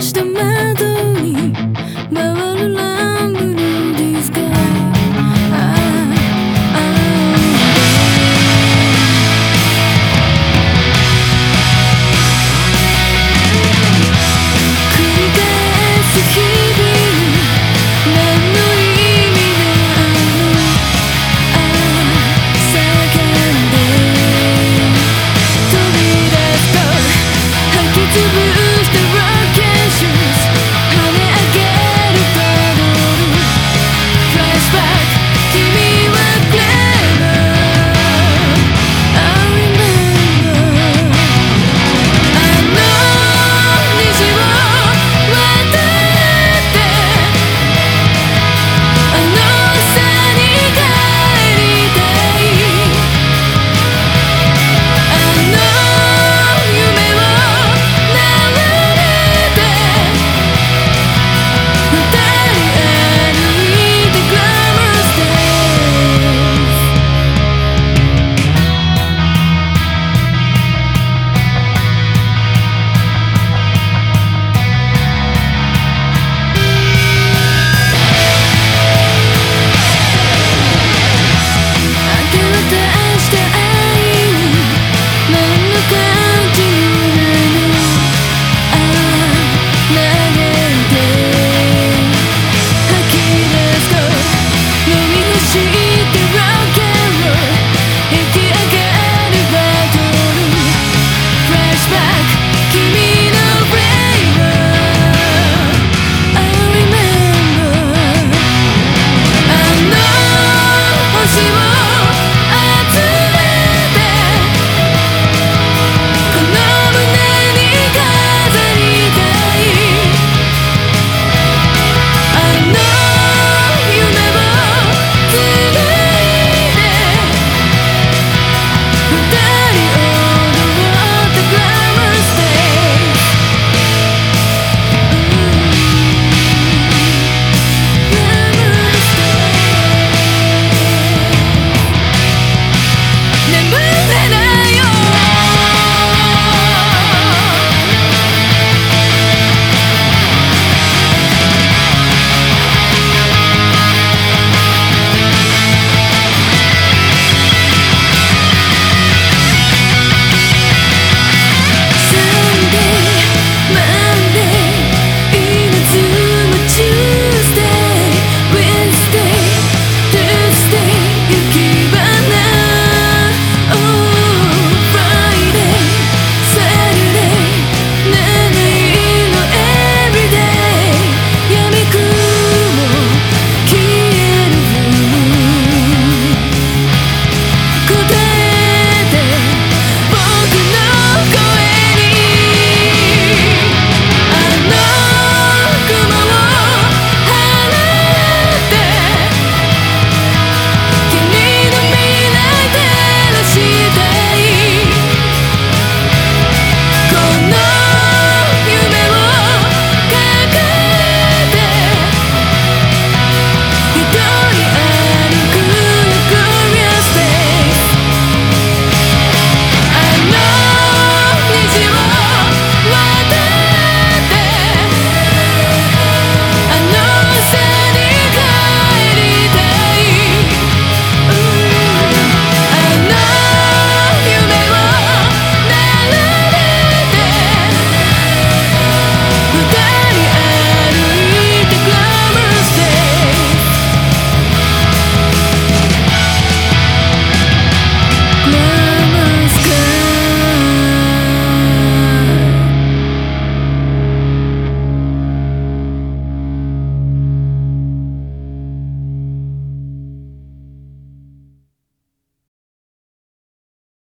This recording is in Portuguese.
Tens